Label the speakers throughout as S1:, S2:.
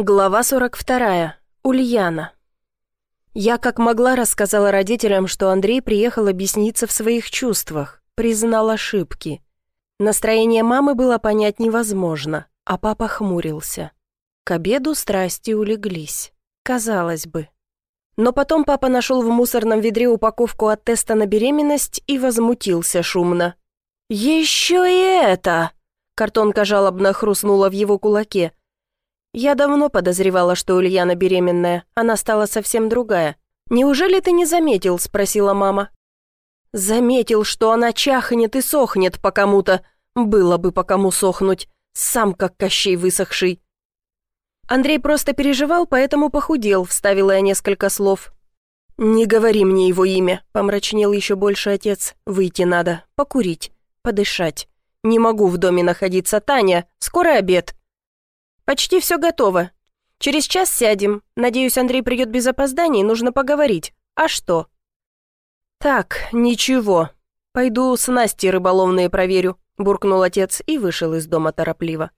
S1: Глава 42. Ульяна. Я как могла рассказала родителям, что Андрей приехал объясниться в своих чувствах, признал ошибки. Настроение мамы было понять невозможно, а папа хмурился. К обеду страсти улеглись. Казалось бы. Но потом папа нашел в мусорном ведре упаковку от теста на беременность и возмутился шумно. «Еще и это!» Картонка жалобно хрустнула в его кулаке. «Я давно подозревала, что Ульяна беременная. Она стала совсем другая. Неужели ты не заметил?» – спросила мама. «Заметил, что она чахнет и сохнет по кому-то. Было бы по кому сохнуть. Сам как Кощей высохший». Андрей просто переживал, поэтому похудел, вставила я несколько слов. «Не говори мне его имя», – помрачнел еще больше отец. «Выйти надо, покурить, подышать. Не могу в доме находиться, Таня, скоро обед». «Почти все готово. Через час сядем. Надеюсь, Андрей придет без опозданий, нужно поговорить. А что?» «Так, ничего. Пойду с Настей рыболовные проверю», — буркнул отец и вышел из дома торопливо.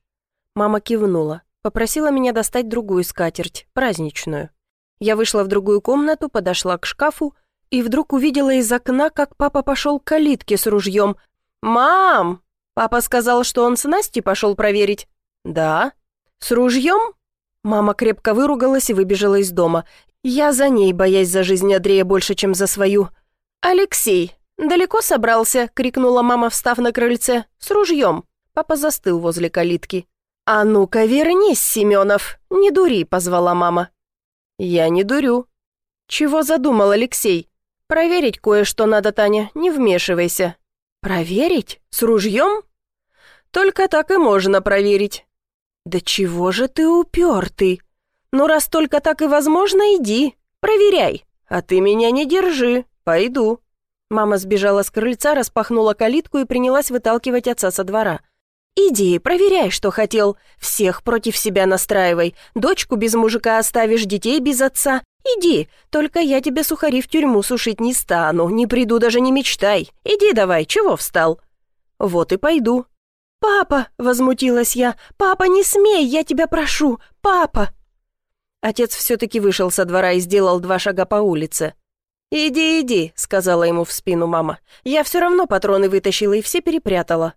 S1: Мама кивнула, попросила меня достать другую скатерть, праздничную. Я вышла в другую комнату, подошла к шкафу и вдруг увидела из окна, как папа пошел к калитке с ружьем. «Мам!» Папа сказал, что он с Настей пошел проверить. «Да», «С ружьем?» Мама крепко выругалась и выбежала из дома. Я за ней, боясь за жизнь Андрея больше, чем за свою. «Алексей, далеко собрался?» — крикнула мама, встав на крыльце. «С ружьем». Папа застыл возле калитки. «А ну-ка вернись, Семенов! Не дури!» — позвала мама. «Я не дурю». «Чего задумал Алексей?» «Проверить кое-что надо, Таня, не вмешивайся». «Проверить? С ружьем?» «Только так и можно проверить. «Да чего же ты упертый? Ну, раз только так и возможно, иди, проверяй. А ты меня не держи, пойду». Мама сбежала с крыльца, распахнула калитку и принялась выталкивать отца со двора. «Иди, проверяй, что хотел. Всех против себя настраивай. Дочку без мужика оставишь, детей без отца. Иди, только я тебе сухари в тюрьму сушить не стану, не приду, даже не мечтай. Иди давай, чего встал?» «Вот и пойду. «Папа!» — возмутилась я. «Папа, не смей, я тебя прошу! Папа!» Отец все-таки вышел со двора и сделал два шага по улице. «Иди, иди», — сказала ему в спину мама. «Я все равно патроны вытащила и все перепрятала».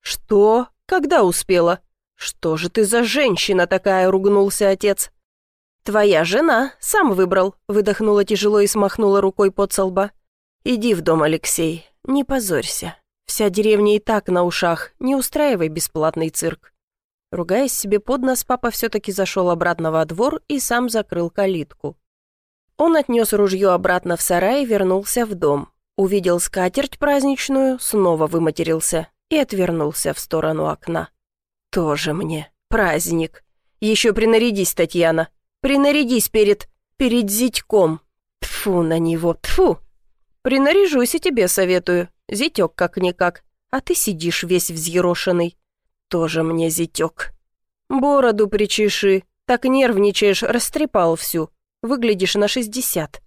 S1: «Что? Когда успела?» «Что же ты за женщина такая?» — ругнулся отец. «Твоя жена, сам выбрал», — выдохнула тяжело и смахнула рукой под со. «Иди в дом, Алексей, не позорься». Вся деревня и так на ушах, не устраивай бесплатный цирк. Ругаясь себе под нос, папа все-таки зашел обратно во двор и сам закрыл калитку. Он отнес ружье обратно в сарай и вернулся в дом. Увидел скатерть праздничную, снова выматерился и отвернулся в сторону окна. «Тоже мне праздник. Еще принарядись, Татьяна. Принарядись перед... перед зятьком. Тфу на него, тфу. Принаряжусь и тебе советую. Зятек как-никак, а ты сидишь весь взъерошенный. Тоже мне зятек. Бороду причеши, так нервничаешь, растрепал всю. Выглядишь на шестьдесят.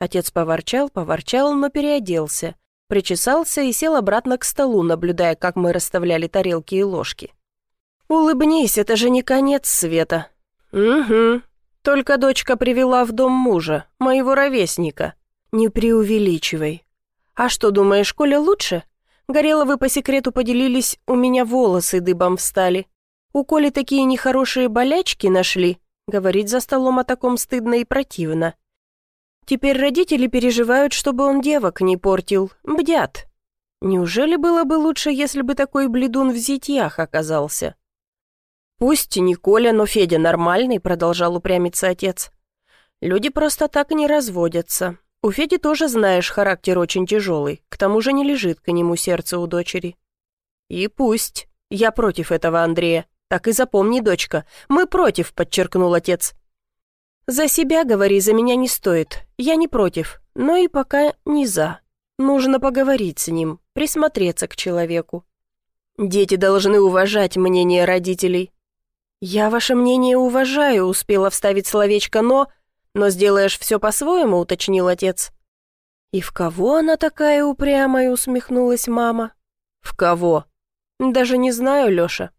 S1: Отец поворчал, поворчал, но переоделся. Причесался и сел обратно к столу, наблюдая, как мы расставляли тарелки и ложки. «Улыбнись, это же не конец света». «Угу. Только дочка привела в дом мужа, моего ровесника. Не преувеличивай. «А что, думаешь, Коля лучше?» Гореловы по секрету поделились, у меня волосы дыбом встали. У Коли такие нехорошие болячки нашли. Говорить за столом о таком стыдно и противно. Теперь родители переживают, чтобы он девок не портил, бдят. Неужели было бы лучше, если бы такой бледун в зятьях оказался? «Пусть не Коля, но Федя нормальный», — продолжал упрямиться отец. «Люди просто так не разводятся. У Феди тоже, знаешь, характер очень тяжелый, к тому же не лежит к нему сердце у дочери. И пусть. Я против этого Андрея. Так и запомни, дочка. Мы против, подчеркнул отец. За себя, говори, за меня не стоит. Я не против, но и пока не за. Нужно поговорить с ним, присмотреться к человеку. Дети должны уважать мнение родителей. Я ваше мнение уважаю, успела вставить словечко «но», «Но сделаешь все по-своему», — уточнил отец. «И в кого она такая упрямая?» — усмехнулась мама. «В кого?» «Даже не знаю, Леша.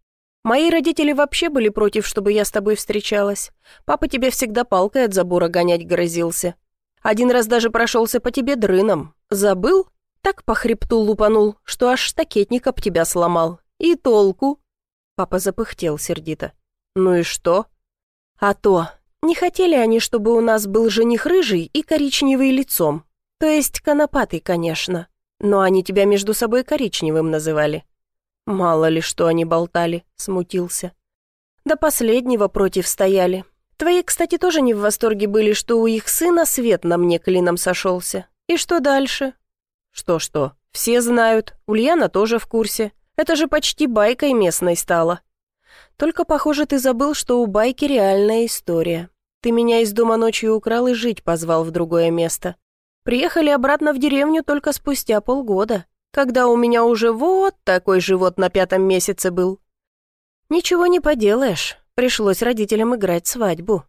S1: Мои родители вообще были против, чтобы я с тобой встречалась. Папа тебе всегда палкой от забора гонять грозился. Один раз даже прошелся по тебе дрыном. Забыл? Так по хребту лупанул, что аж штакетник об тебя сломал. И толку?» Папа запыхтел сердито. «Ну и что?» «А то, не хотели они, чтобы у нас был жених рыжий и коричневый лицом. То есть конопатый, конечно. Но они тебя между собой коричневым называли. «Мало ли, что они болтали», — смутился. «До последнего против стояли. Твои, кстати, тоже не в восторге были, что у их сына свет на мне клином сошелся. И что дальше?» «Что-что, все знают, Ульяна тоже в курсе. Это же почти байкой местной стало. Только, похоже, ты забыл, что у байки реальная история. Ты меня из дома ночью украл и жить позвал в другое место. Приехали обратно в деревню только спустя полгода когда у меня уже вот такой живот на пятом месяце был. Ничего не поделаешь, пришлось родителям играть свадьбу.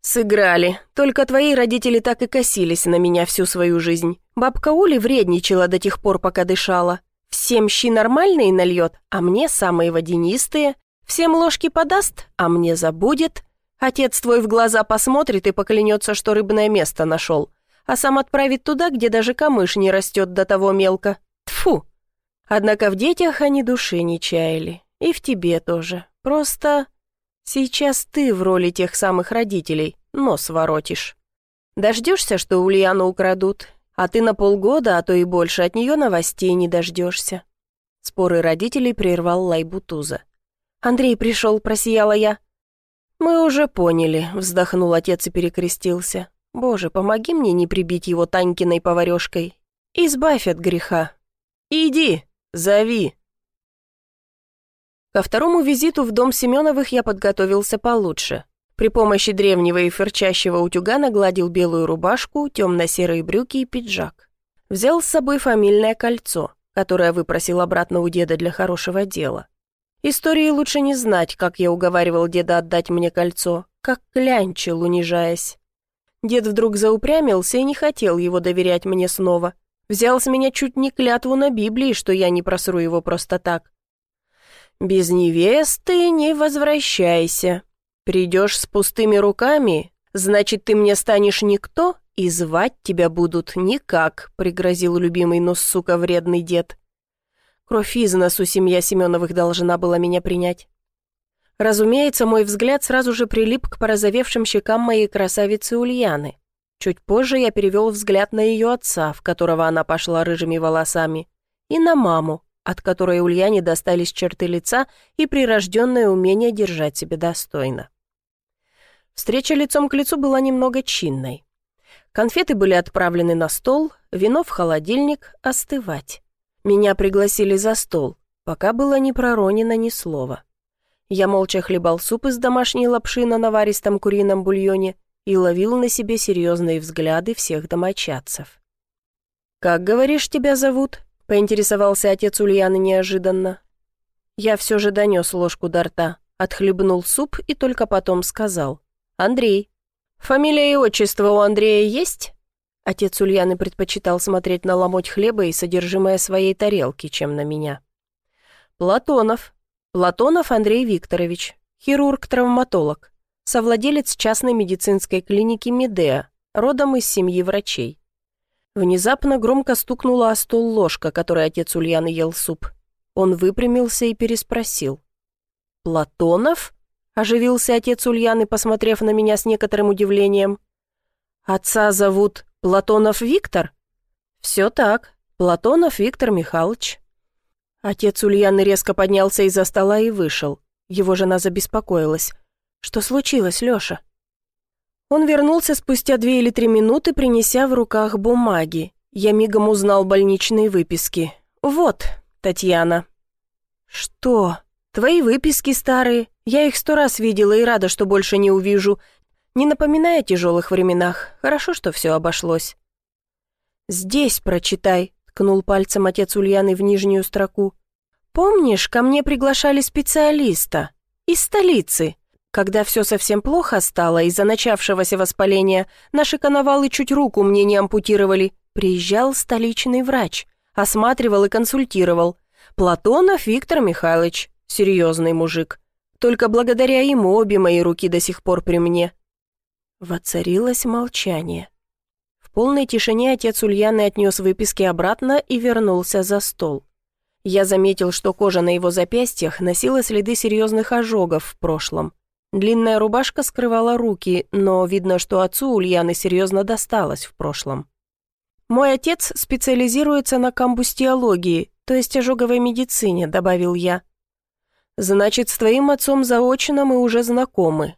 S1: Сыграли, только твои родители так и косились на меня всю свою жизнь. Бабка Ули вредничала до тех пор, пока дышала. Всем щи нормальные нальет, а мне самые водянистые. Всем ложки подаст, а мне забудет. Отец твой в глаза посмотрит и поклянется, что рыбное место нашел а сам отправит туда, где даже камыш не растет до того мелко. Тфу. Однако в детях они души не чаяли. И в тебе тоже. Просто сейчас ты в роли тех самых родителей нос воротишь. Дождешься, что Ульяну украдут, а ты на полгода, а то и больше от нее новостей не дождешься. Споры родителей прервал Лайбутуза. «Андрей пришел», — просияла я. «Мы уже поняли», — вздохнул отец и перекрестился. Боже, помоги мне не прибить его Танькиной поварешкой. Избавь от греха. Иди, зови. Ко второму визиту в дом Семеновых я подготовился получше. При помощи древнего и фырчащего утюга нагладил белую рубашку, темно-серые брюки и пиджак. Взял с собой фамильное кольцо, которое выпросил обратно у деда для хорошего дела. Истории лучше не знать, как я уговаривал деда отдать мне кольцо, как клянчил, унижаясь. Дед вдруг заупрямился и не хотел его доверять мне снова. Взял с меня чуть не клятву на Библии, что я не просру его просто так. «Без невесты не возвращайся. Придешь с пустыми руками, значит, ты мне станешь никто, и звать тебя будут никак», — пригрозил любимый, но, сука, вредный дед. Кровь из носу семья Семеновых должна была меня принять. Разумеется, мой взгляд сразу же прилип к порозовевшим щекам моей красавицы Ульяны. Чуть позже я перевел взгляд на ее отца, в которого она пошла рыжими волосами, и на маму, от которой Ульяне достались черты лица и прирожденное умение держать себя достойно. Встреча лицом к лицу была немного чинной. Конфеты были отправлены на стол, вино в холодильник остывать. Меня пригласили за стол, пока было не проронено ни слова. Я молча хлебал суп из домашней лапши на наваристом курином бульоне и ловил на себе серьезные взгляды всех домочадцев. «Как, говоришь, тебя зовут?» — поинтересовался отец Ульяны неожиданно. Я все же донес ложку до рта, отхлебнул суп и только потом сказал. «Андрей». «Фамилия и отчество у Андрея есть?» Отец Ульяны предпочитал смотреть на ломоть хлеба и содержимое своей тарелки, чем на меня. «Платонов», Платонов Андрей Викторович, хирург-травматолог, совладелец частной медицинской клиники «Медеа», родом из семьи врачей. Внезапно громко стукнула о стол ложка, которой отец Ульяны ел суп. Он выпрямился и переспросил. «Платонов?» – оживился отец Ульяны, посмотрев на меня с некоторым удивлением. «Отца зовут Платонов Виктор?» «Все так, Платонов Виктор Михайлович». Отец Ульяны резко поднялся из-за стола и вышел. Его жена забеспокоилась. «Что случилось, Лёша?» Он вернулся спустя две или три минуты, принеся в руках бумаги. Я мигом узнал больничные выписки. «Вот, Татьяна». «Что? Твои выписки старые. Я их сто раз видела и рада, что больше не увижу. Не напоминая о тяжелых временах. Хорошо, что все обошлось». «Здесь прочитай», ткнул пальцем отец Ульяны в нижнюю строку. «Помнишь, ко мне приглашали специалиста? Из столицы. Когда все совсем плохо стало из-за начавшегося воспаления, наши коновалы чуть руку мне не ампутировали. Приезжал столичный врач, осматривал и консультировал. Платонов Виктор Михайлович. Серьезный мужик. Только благодаря ему обе мои руки до сих пор при мне». Воцарилось молчание. В полной тишине отец Ульяны отнес выписки обратно и вернулся за стол. Я заметил, что кожа на его запястьях носила следы серьезных ожогов в прошлом. Длинная рубашка скрывала руки, но видно, что отцу Ульяны серьезно досталось в прошлом. «Мой отец специализируется на комбустиологии, то есть ожоговой медицине», — добавил я. «Значит, с твоим отцом заочно мы уже знакомы.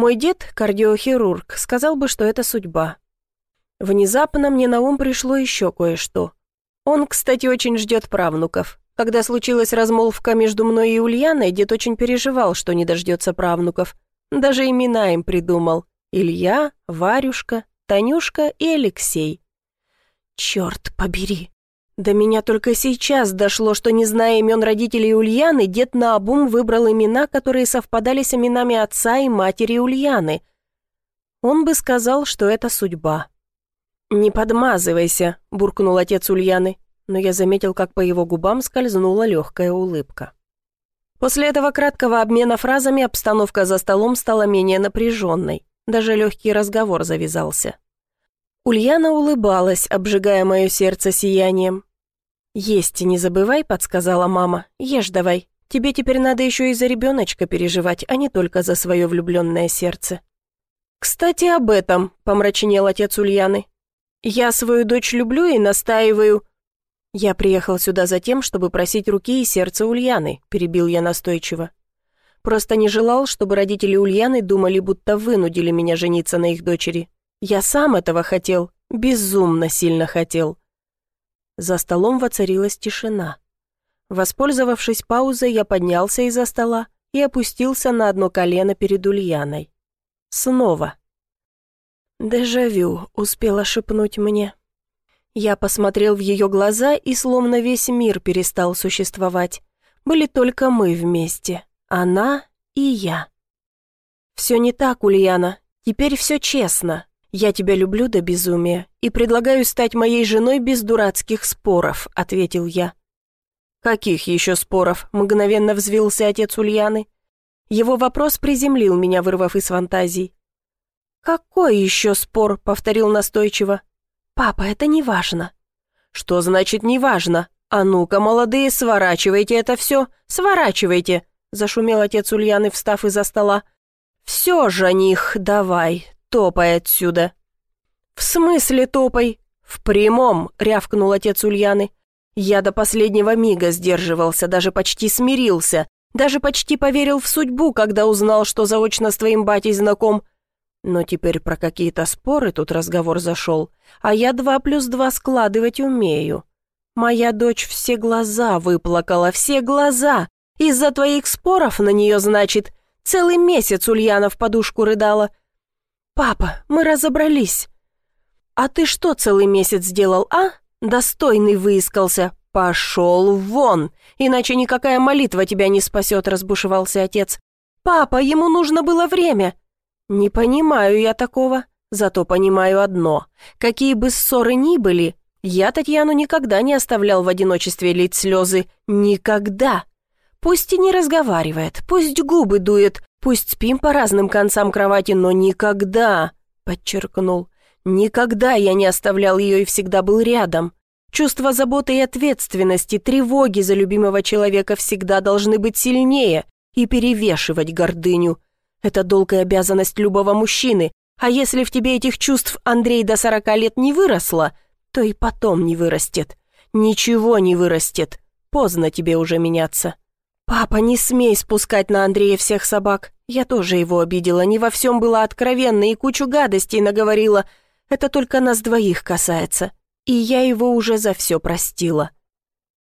S1: Мой дед, кардиохирург, сказал бы, что это судьба». Внезапно мне на ум пришло еще кое-что. Он, кстати, очень ждет правнуков. Когда случилась размолвка между мной и Ульяной, дед очень переживал, что не дождется правнуков. Даже имена им придумал. Илья, Варюшка, Танюшка и Алексей. Черт побери. До меня только сейчас дошло, что, не зная имен родителей Ульяны, дед наобум выбрал имена, которые совпадали с именами отца и матери Ульяны. Он бы сказал, что это судьба. «Не подмазывайся», — буркнул отец Ульяны но я заметил, как по его губам скользнула легкая улыбка. После этого краткого обмена фразами обстановка за столом стала менее напряженной. Даже легкий разговор завязался. Ульяна улыбалась, обжигая мое сердце сиянием. «Есть не забывай», — подсказала мама. «Ешь давай. Тебе теперь надо еще и за ребеночка переживать, а не только за свое влюбленное сердце». «Кстати, об этом», — помрачнел отец Ульяны. «Я свою дочь люблю и настаиваю...» «Я приехал сюда за тем, чтобы просить руки и сердце Ульяны», — перебил я настойчиво. «Просто не желал, чтобы родители Ульяны думали, будто вынудили меня жениться на их дочери. Я сам этого хотел, безумно сильно хотел». За столом воцарилась тишина. Воспользовавшись паузой, я поднялся из-за стола и опустился на одно колено перед Ульяной. Снова. «Дежавю», — успела шепнуть мне. Я посмотрел в ее глаза, и словно весь мир перестал существовать. Были только мы вместе, она и я. «Все не так, Ульяна. Теперь все честно. Я тебя люблю до безумия и предлагаю стать моей женой без дурацких споров», — ответил я. «Каких еще споров?» — мгновенно взвился отец Ульяны. Его вопрос приземлил меня, вырвав из фантазий. «Какой еще спор?» — повторил настойчиво. «Папа, это не важно». «Что значит не важно? А ну-ка, молодые, сворачивайте это все, сворачивайте!» Зашумел отец Ульяны, встав из-за стола. «Все, жених, давай, топай отсюда!» «В смысле топай?» «В прямом!» — рявкнул отец Ульяны. «Я до последнего мига сдерживался, даже почти смирился, даже почти поверил в судьбу, когда узнал, что заочно с твоим батей знаком. Но теперь про какие-то споры тут разговор зашел, а я два плюс два складывать умею. Моя дочь все глаза выплакала, все глаза. Из-за твоих споров на нее, значит, целый месяц Ульяна в подушку рыдала. «Папа, мы разобрались». «А ты что целый месяц сделал, а? Достойный выискался. Пошел вон, иначе никакая молитва тебя не спасет», разбушевался отец. «Папа, ему нужно было время. «Не понимаю я такого, зато понимаю одно. Какие бы ссоры ни были, я Татьяну никогда не оставлял в одиночестве лить слезы. Никогда. Пусть и не разговаривает, пусть губы дует, пусть спим по разным концам кровати, но никогда, подчеркнул, никогда я не оставлял ее и всегда был рядом. Чувство заботы и ответственности, тревоги за любимого человека всегда должны быть сильнее и перевешивать гордыню. Это долг и обязанность любого мужчины, а если в тебе этих чувств Андрей до сорока лет не выросло, то и потом не вырастет. Ничего не вырастет. Поздно тебе уже меняться. Папа, не смей спускать на Андрея всех собак. Я тоже его обидела, не во всем была откровенна и кучу гадостей наговорила. Это только нас двоих касается. И я его уже за все простила.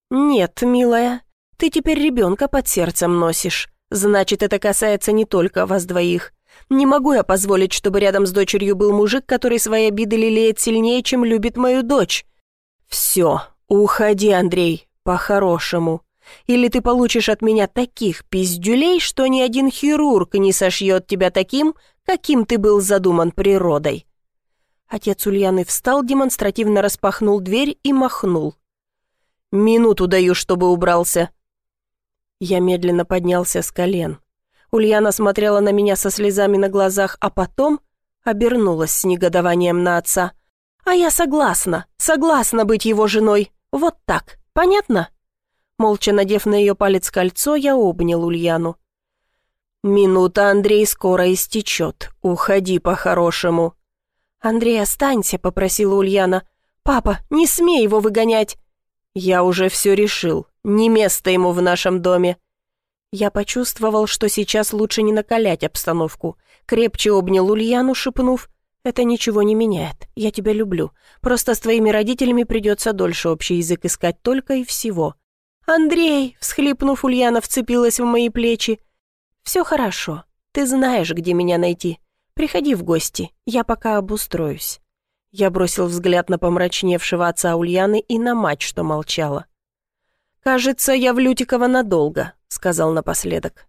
S1: Нет, милая, ты теперь ребенка под сердцем носишь. Значит, это касается не только вас двоих. Не могу я позволить, чтобы рядом с дочерью был мужик, который свои обиды лелеет сильнее, чем любит мою дочь. Все, уходи, Андрей, по-хорошему. Или ты получишь от меня таких пиздюлей, что ни один хирург не сошьет тебя таким, каким ты был задуман природой. Отец Ульяны встал, демонстративно распахнул дверь и махнул. «Минуту даю, чтобы убрался. Я медленно поднялся с колен. Ульяна смотрела на меня со слезами на глазах, а потом обернулась с негодованием на отца. «А я согласна, согласна быть его женой. Вот так, понятно?» Молча надев на ее палец кольцо, я обнял Ульяну. «Минута, Андрей, скоро истечет. Уходи по-хорошему». «Андрей, останься», — попросила Ульяна. «Папа, не смей его выгонять». «Я уже все решил. Не место ему в нашем доме». Я почувствовал, что сейчас лучше не накалять обстановку. Крепче обнял Ульяну, шепнув. «Это ничего не меняет. Я тебя люблю. Просто с твоими родителями придется дольше общий язык искать только и всего». «Андрей!» — всхлипнув, Ульяна вцепилась в мои плечи. «Все хорошо. Ты знаешь, где меня найти. Приходи в гости. Я пока обустроюсь». Я бросил взгляд на помрачневшего отца Ульяны и на мать, что молчала. «Кажется, я в Лютикова надолго», — сказал напоследок.